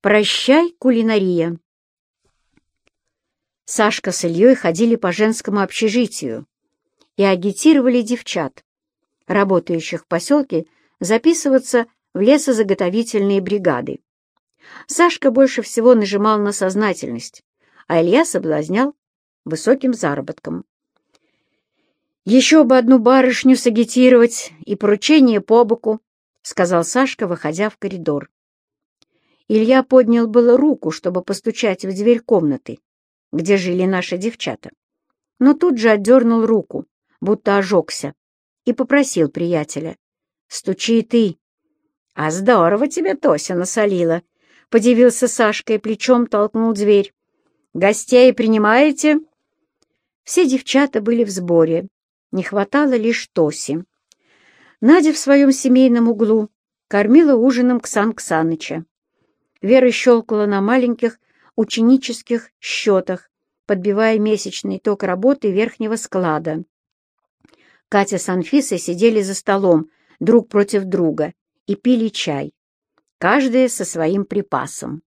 Прощай, кулинария. Сашка с Ильей ходили по женскому общежитию и агитировали девчат, работающих в поселке, записываться в лесозаготовительные бригады. Сашка больше всего нажимал на сознательность, а Илья соблазнял высоким заработком. «Еще бы одну барышню сагитировать и поручение по боку», — сказал Сашка, выходя в коридор. Илья поднял было руку, чтобы постучать в дверь комнаты, где жили наши девчата, но тут же отдернул руку, будто ожегся, и попросил приятеля. «Стучи ты». «А здорово тебе Тося насолила», — подивился Сашка и плечом толкнул дверь. «Гостей принимаете?» Все девчата были в сборе, не хватало лишь Тоси. Надя в своем семейном углу кормила ужином Ксан Ксаныча. Вера щелкала на маленьких ученических счетах, подбивая месячный ток работы верхнего склада. Катя с Анфисой сидели за столом друг против друга и пили чай, каждая со своим припасом.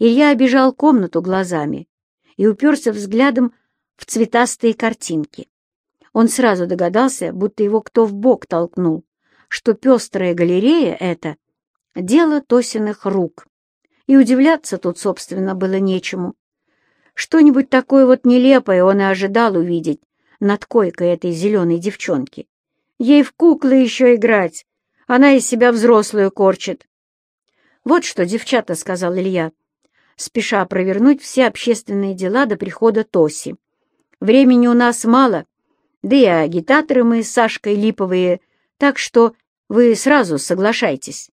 Илья обижал комнату глазами и уперся взглядом в цветастые картинки. Он сразу догадался, будто его кто в бок толкнул, что пестрая галерея — это дело Тосиных рук. И удивляться тут, собственно, было нечему. Что-нибудь такое вот нелепое он и ожидал увидеть над койкой этой зеленой девчонки. Ей в куклы еще играть, она из себя взрослую корчит. «Вот что, девчата», — сказал Илья, спеша провернуть все общественные дела до прихода Тоси. «Времени у нас мало, да и агитаторы мы с Сашкой липовые, так что вы сразу соглашайтесь».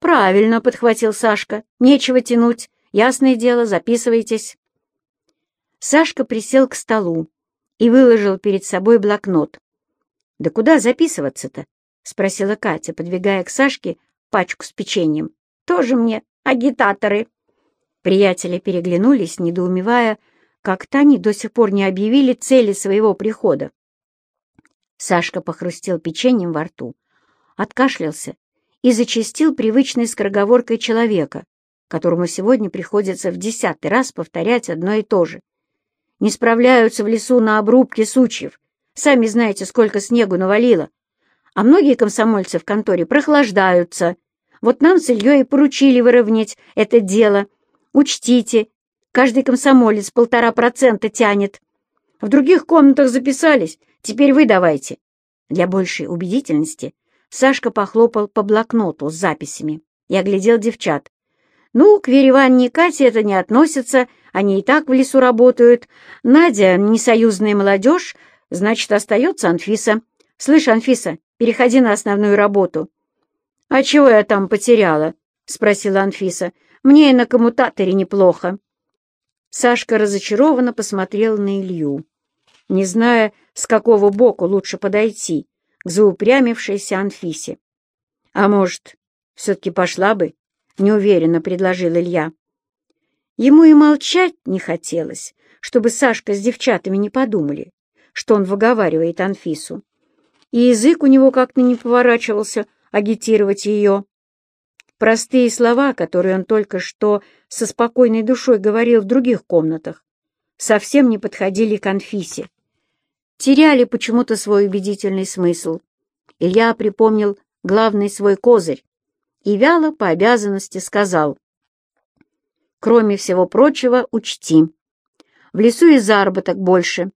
«Правильно», — подхватил Сашка, — «нечего тянуть, ясное дело, записывайтесь». Сашка присел к столу и выложил перед собой блокнот. «Да куда записываться-то?» — спросила Катя, подвигая к Сашке пачку с печеньем. «Тоже мне агитаторы». Приятели переглянулись, недоумевая, как-то они до сих пор не объявили цели своего прихода. Сашка похрустел печеньем во рту, откашлялся и зачастил привычной скороговоркой человека, которому сегодня приходится в десятый раз повторять одно и то же. Не справляются в лесу на обрубке сучьев. Сами знаете, сколько снегу навалило. А многие комсомольцы в конторе прохлаждаются. Вот нам с Ильей поручили выровнять это дело. Учтите, каждый комсомолец полтора процента тянет. В других комнатах записались, теперь вы давайте. Для большей убедительности Сашка похлопал по блокноту с записями и оглядел девчат. «Ну, к Вере Ивановне и Кате это не относится, они и так в лесу работают. Надя — несоюзная молодежь, значит, остается Анфиса. Слышь, Анфиса, переходи на основную работу». «А чего я там потеряла?» — спросила Анфиса. «Мне и на коммутаторе неплохо». Сашка разочарованно посмотрел на Илью, не зная, с какого боку лучше подойти к заупрямившейся Анфисе. «А может, все-таки пошла бы?» — неуверенно предложил Илья. Ему и молчать не хотелось, чтобы Сашка с девчатами не подумали, что он выговаривает Анфису. И язык у него как-то не поворачивался агитировать ее. Простые слова, которые он только что со спокойной душой говорил в других комнатах, совсем не подходили к Анфисе теряли почему-то свой убедительный смысл. Илья припомнил главный свой козырь и вяло по обязанности сказал, «Кроме всего прочего, учти. В лесу и заработок больше.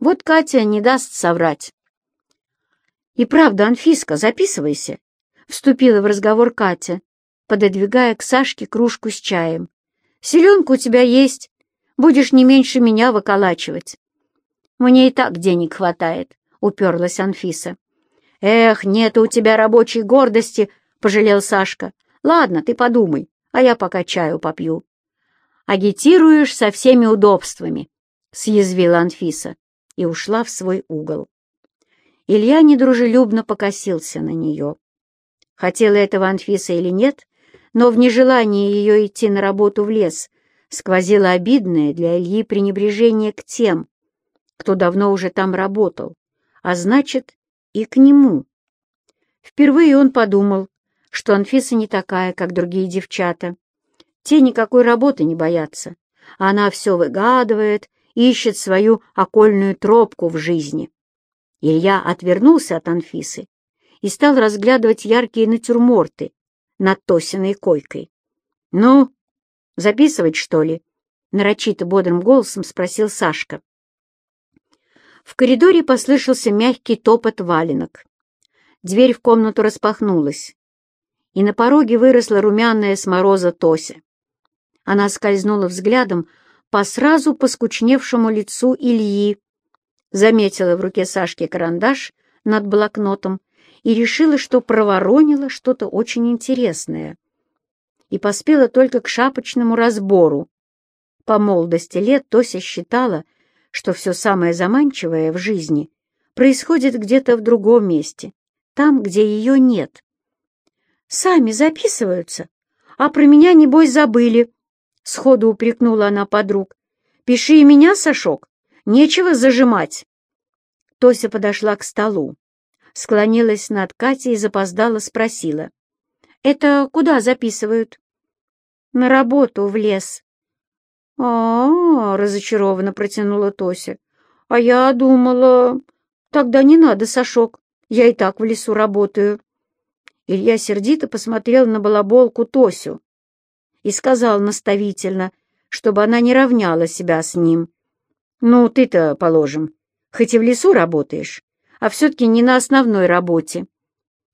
Вот Катя не даст соврать». «И правда, Анфиска, записывайся», — вступила в разговор Катя, пододвигая к Сашке кружку с чаем. «Селенка у тебя есть, будешь не меньше меня выколачивать». Мне и так денег хватает», — уперлась Анфиса. «Эх, нет у тебя рабочей гордости», — пожалел Сашка. «Ладно, ты подумай, а я пока чаю попью». «Агитируешь со всеми удобствами», — съязвила Анфиса и ушла в свой угол. Илья недружелюбно покосился на нее. Хотела этого Анфиса или нет, но в нежелании ее идти на работу в лес сквозило обидное для Ильи пренебрежение к тем, кто давно уже там работал, а значит, и к нему. Впервые он подумал, что Анфиса не такая, как другие девчата. Те никакой работы не боятся. Она все выгадывает, ищет свою окольную тропку в жизни. Илья отвернулся от Анфисы и стал разглядывать яркие натюрморты над Тосиной койкой. «Ну, записывать, что ли?» — нарочито бодрым голосом спросил Сашка. В коридоре послышался мягкий топот валенок. Дверь в комнату распахнулась, и на пороге выросла румяная с мороза Тося. Она скользнула взглядом по сразу поскучневшему лицу Ильи, заметила в руке Сашки карандаш над блокнотом и решила, что проворонила что-то очень интересное. И поспела только к шапочному разбору. По молодости лет Тося считала, что все самое заманчивое в жизни происходит где-то в другом месте, там, где ее нет. «Сами записываются, а про меня, небось, забыли», — сходу упрекнула она подруг. «Пиши и меня, Сашок, нечего зажимать». Тося подошла к столу, склонилась над Катей и запоздала спросила. «Это куда записывают?» «На работу в лес», а, -а, -а разочарованно протянула Тося. «А я думала... Тогда не надо, Сашок, я и так в лесу работаю». Илья сердито посмотрел на балаболку Тосю и сказал наставительно, чтобы она не равняла себя с ним. «Ну, ты-то, положим, хоть и в лесу работаешь, а все-таки не на основной работе».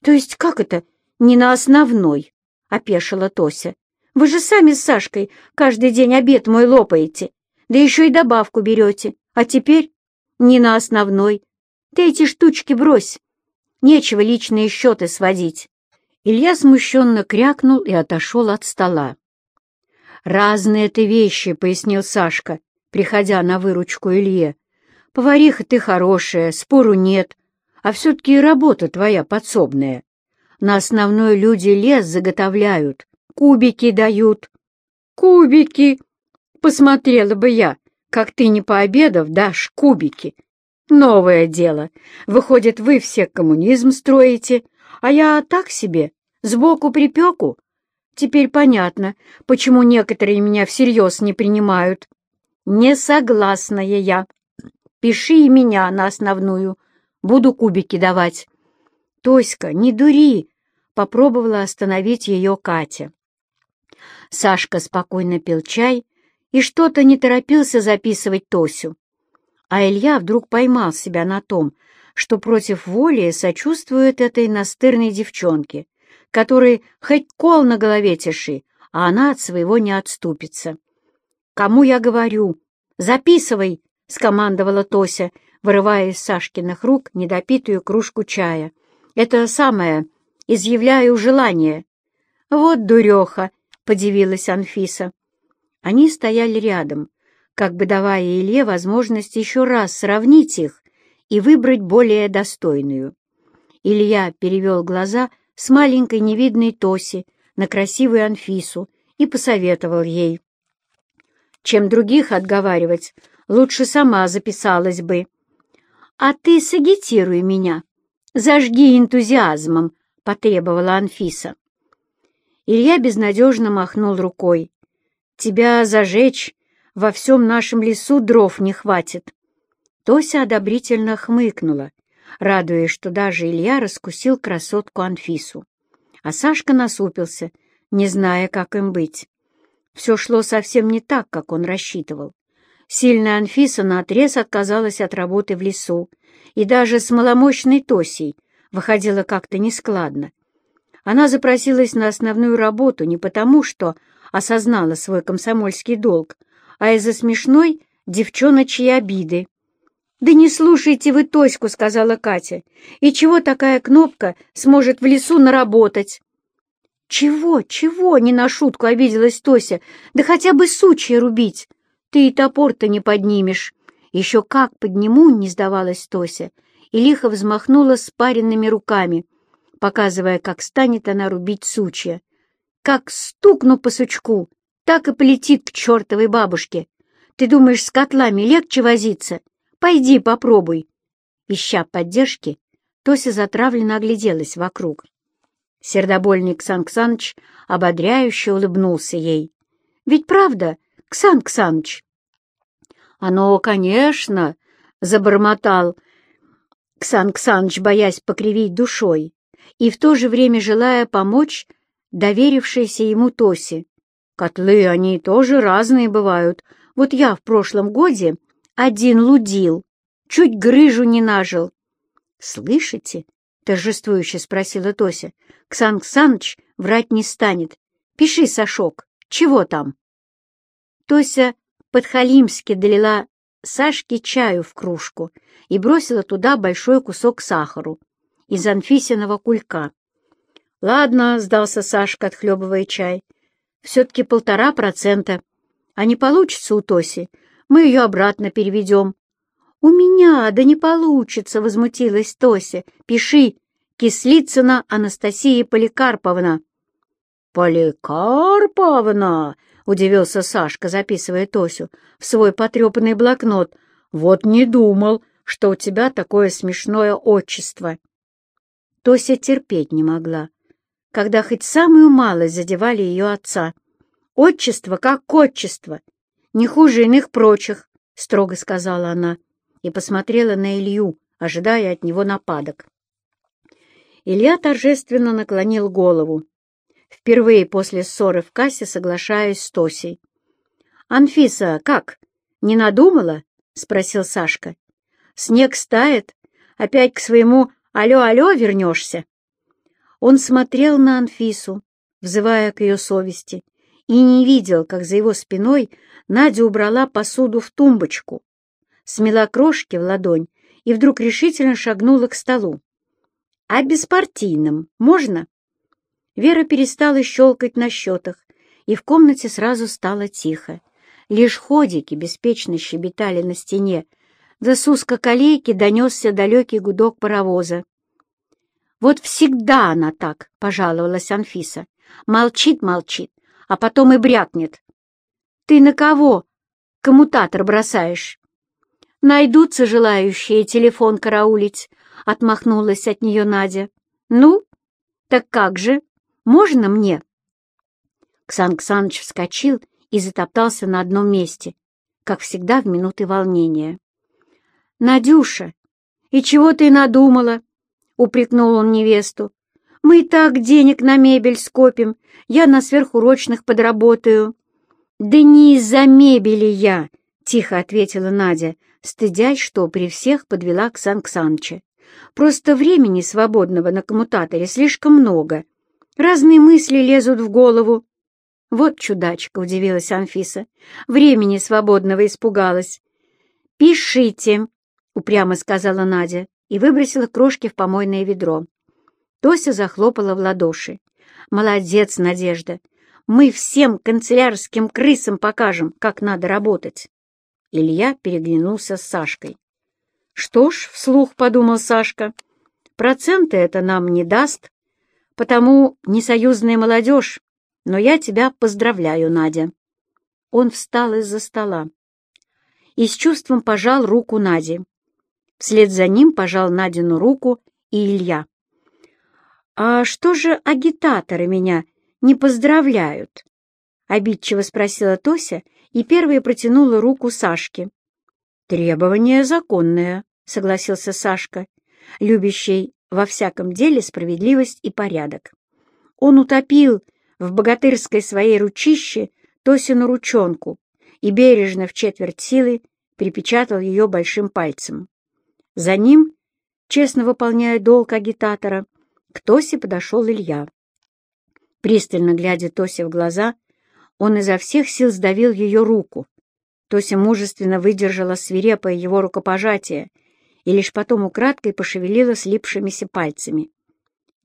«То есть как это не на основной?» — опешила Тося. Вы же сами с Сашкой каждый день обед мой лопаете, да еще и добавку берете. А теперь не на основной. Ты эти штучки брось. Нечего личные счеты сводить. Илья смущенно крякнул и отошел от стола. «Разные ты вещи», — пояснил Сашка, приходя на выручку Илье. «Повариха ты хорошая, спору нет, а все-таки работа твоя подсобная. На основной люди лес заготовляют, кубики дают. Кубики! Посмотрела бы я, как ты, не пообедав, дашь кубики. Новое дело. Выходит, вы все коммунизм строите, а я так себе, сбоку припеку. Теперь понятно, почему некоторые меня всерьез не принимают. Не согласная я. Пиши и меня на основную. Буду кубики давать. Тоська, не дури, попробовала остановить ее Катя. Сашка спокойно пил чай и что-то не торопился записывать Тосю. А Илья вдруг поймал себя на том, что против воли сочувствует этой настырной девчонке, которой хоть кол на голове тиши, а она от своего не отступится. «Кому я говорю? Записывай!» — скомандовала Тося, вырывая из Сашкиных рук недопитую кружку чая. «Это самое, изъявляю желание». «Вот дуреха!» — подивилась Анфиса. Они стояли рядом, как бы давая Илье возможность еще раз сравнить их и выбрать более достойную. Илья перевел глаза с маленькой невидной Тоси на красивую Анфису и посоветовал ей. Чем других отговаривать, лучше сама записалась бы. «А ты сагитируй меня, зажги энтузиазмом», — потребовала Анфиса. Илья безнадежно махнул рукой. «Тебя зажечь во всем нашем лесу дров не хватит». Тося одобрительно хмыкнула, радуясь, что даже Илья раскусил красотку Анфису. А Сашка насупился, не зная, как им быть. Все шло совсем не так, как он рассчитывал. Сильная Анфиса наотрез отказалась от работы в лесу, и даже с маломощной Тосей выходила как-то нескладно. Она запросилась на основную работу не потому, что осознала свой комсомольский долг, а из-за смешной девчоночьей обиды. «Да не слушайте вы Тоську», — сказала Катя. «И чего такая кнопка сможет в лесу наработать?» «Чего, чего?» — не на шутку обиделась Тося. «Да хотя бы сучья рубить. Ты и топор-то не поднимешь». «Еще как подниму!» — не сдавалась Тося, и лихо взмахнула спаренными руками — показывая, как станет она рубить сучья. Как стукну по сучку, так и полетит к чертовой бабушке. Ты думаешь, с котлами легче возиться? Пойди попробуй. Ища поддержки, Тося затравленно огляделась вокруг. Сердобольник Санксаныч ободряюще улыбнулся ей. Ведь правда, Ксан Ксаныч?» «Оно, конечно!» — забормотал Ксан Ксаныч, боясь покривить душой и в то же время желая помочь доверившейся ему Тосе. «Котлы, они тоже разные бывают. Вот я в прошлом годе один лудил, чуть грыжу не нажил». «Слышите?» — торжествующе спросила Тося. «Ксан Ксаныч врать не станет. Пиши, Сашок, чего там?» Тося подхалимски долила Сашке чаю в кружку и бросила туда большой кусок сахару из Анфисиного кулька. «Ладно», — сдался Сашка, отхлебывая чай, — «все-таки полтора процента. А не получится у Тоси, мы ее обратно переведем». «У меня, да не получится», — возмутилась Тося. «Пиши, Кислицына Анастасия Поликарповна». «Поликарповна!» — удивился Сашка, записывая Тосю в свой потрепанный блокнот. «Вот не думал, что у тебя такое смешное отчество». Тося терпеть не могла, когда хоть самую малость задевали ее отца. «Отчество как отчество, не хуже иных прочих», — строго сказала она и посмотрела на Илью, ожидая от него нападок. Илья торжественно наклонил голову, впервые после ссоры в кассе соглашаясь с Тосей. «Анфиса, как, не надумала?» — спросил Сашка. «Снег стает, опять к своему «Алло-алло, вернешься?» Он смотрел на Анфису, взывая к ее совести, и не видел, как за его спиной Надя убрала посуду в тумбочку, смела крошки в ладонь и вдруг решительно шагнула к столу. «А беспартийным можно?» Вера перестала щелкать на счетах, и в комнате сразу стало тихо. Лишь ходики беспечно щебетали на стене, с узкоколейки донесся далекий гудок паровоза. «Вот всегда она так», — пожаловалась Анфиса. «Молчит-молчит, а потом и брякнет. Ты на кого коммутатор бросаешь?» «Найдутся желающие телефон караулить», — отмахнулась от нее Надя. «Ну, так как же? Можно мне?» Ксан Ксаныч вскочил и затоптался на одном месте, как всегда в минуты волнения. «Надюша, и чего ты надумала?» — упрекнул он невесту. «Мы и так денег на мебель скопим, я на сверхурочных подработаю». «Да не из-за мебели я!» — тихо ответила Надя, стыдясь, что при всех подвела к Сан Ксанче. «Просто времени свободного на коммутаторе слишком много. Разные мысли лезут в голову». «Вот чудачка!» — удивилась Анфиса. «Времени свободного испугалась». «Пишите!» — упрямо сказала Надя и выбросила крошки в помойное ведро. Тося захлопала в ладоши. «Молодец, Надежда! Мы всем канцелярским крысам покажем, как надо работать!» Илья переглянулся с Сашкой. «Что ж, — вслух подумал Сашка, — проценты это нам не даст, потому не союзная молодежь, но я тебя поздравляю, Надя». Он встал из-за стола и с чувством пожал руку Наде. Вслед за ним пожал Надину руку и Илья. «А что же агитаторы меня не поздравляют?» — обидчиво спросила Тося и первая протянула руку Сашке. «Требование законное», — согласился Сашка, любящий во всяком деле справедливость и порядок. Он утопил в богатырской своей ручище Тосину ручонку и бережно в четверть силы припечатал ее большим пальцем. За ним, честно выполняя долг агитатора, к Тосе подошел Илья. Пристально глядя Тосе в глаза, он изо всех сил сдавил ее руку. Тося мужественно выдержала свирепое его рукопожатие и лишь потом украдкой пошевелила слипшимися пальцами.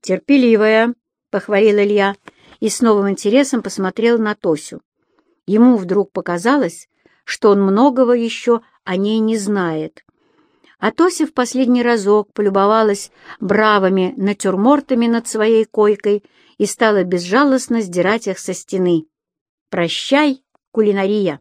«Терпеливая», — похвалил Илья и с новым интересом посмотрел на Тосю. Ему вдруг показалось, что он многого еще о ней не знает. А Тося в последний разок полюбовалась бравыми натюрмортами над своей койкой и стала безжалостно сдирать их со стены. «Прощай, кулинария!»